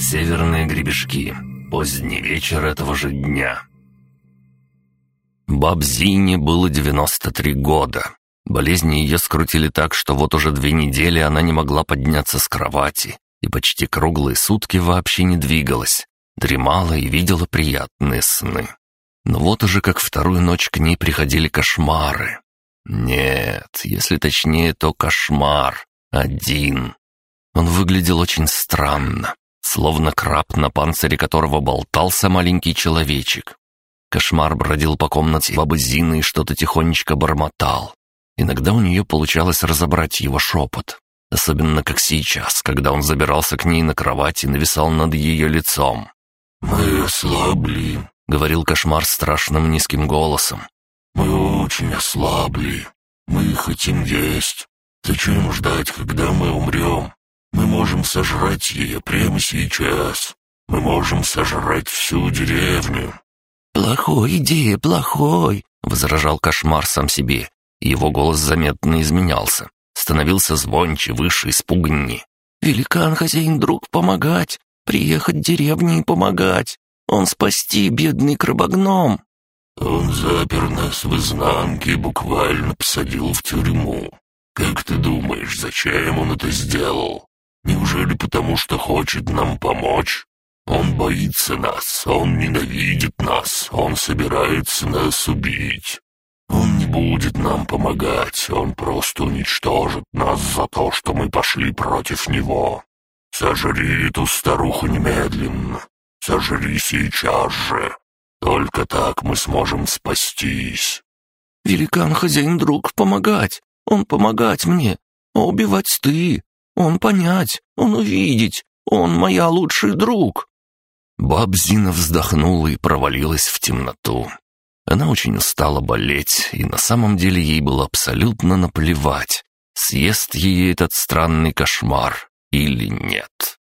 Северные гребешки. Поздний вечер этого же дня. Бабзине было 93 года. Болезни ее скрутили так, что вот уже две недели она не могла подняться с кровати и почти круглые сутки вообще не двигалась, дремала и видела приятные сны. Но вот уже как вторую ночь к ней приходили кошмары. Нет, если точнее, то кошмар. Один. Он выглядел очень странно, словно краб, на панцире которого болтался маленький человечек. Кошмар бродил по комнате бабы Зины и что-то тихонечко бормотал. Иногда у нее получалось разобрать его шепот. Особенно как сейчас, когда он забирался к ней на кровать и нависал над ее лицом. «Мы ослабли», — говорил кошмар страшным низким голосом. «Мы очень ослабли. Мы хотим есть. Зачем ждать, когда мы умрем? Сожрать ее прямо сейчас. Мы можем сожрать всю деревню». «Плохой идея, плохой», — возражал кошмар сам себе. Его голос заметно изменялся. Становился звонче, выше, испуганнее. «Великан, хозяин, друг, помогать! Приехать в деревню и помогать! Он спасти бедный крабогном!» «Он запер нас в изнанке и буквально посадил в тюрьму. Как ты думаешь, зачем он это сделал? Неужели потому, что хочет нам помочь? Он боится нас, он ненавидит нас, он собирается нас убить. Он не будет нам помогать, он просто уничтожит нас за то, что мы пошли против него. Сожри эту старуху немедленно, Сожри сейчас же. Только так мы сможем спастись». «Великан, хозяин, друг, помогать. Он помогать мне. А убивать ты. Он понять, он увидеть. Он моя лучший друг». Бабзина вздохнула и провалилась в темноту. Она очень устала болеть, и на самом деле ей было абсолютно наплевать, съест ей этот странный кошмар или нет.